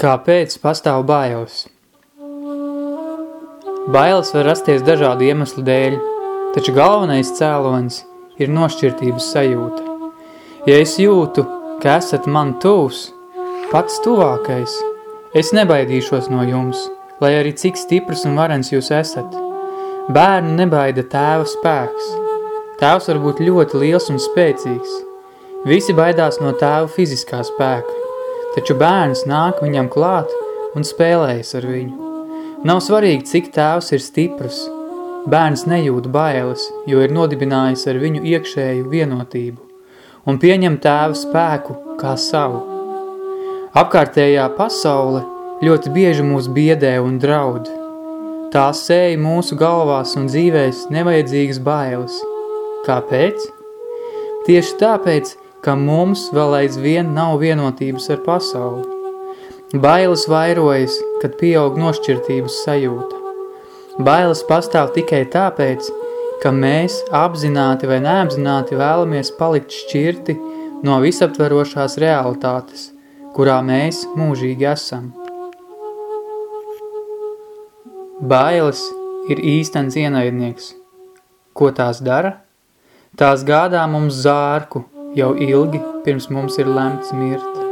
Kāpēc pastāv bailes? Bailes var rasties dažādu iemeslu dēļ, taču galvenais cēlonis ir nošķirtības sajūta. Ja es jūtu, ka esat man tūs, pats tuvākais, es nebaidīšos no jums, lai arī cik stiprs un varens jūs esat. Bērnu nebaida tēva spēks. Tēvs var būt ļoti liels un spēcīgs. Visi baidās no tēva fiziskā spēka, taču bērns nāk viņam klāt un spēlējas ar viņu. Nav svarīgi, cik tēvs ir stiprs. Bērns nejūt bailes, jo ir nodibinājis ar viņu iekšēju vienotību un pieņem tēva spēku kā savu. Apkārtējā pasaule ļoti bieži mūs biedē un draud. Tā sēja mūsu galvās un dzīvēs nevajadzīgas bailes. Kāpēc? Tieši tāpēc, ka mums vēl aizvien nav vienotības ar pasauli. Bailes vairojas, kad pieaug nošķirtības sajūta. Bailes pastāv tikai tāpēc, ka mēs apzināti vai neapzināti vēlamies palikt šķirti no visaptverošās realitātes, kurā mēs mūžīgi esam. Bailes ir īstens ienaidnieks. Ko tās dara? Tās gādā mums zārku jau ilgi pirms mums ir lemts mirt.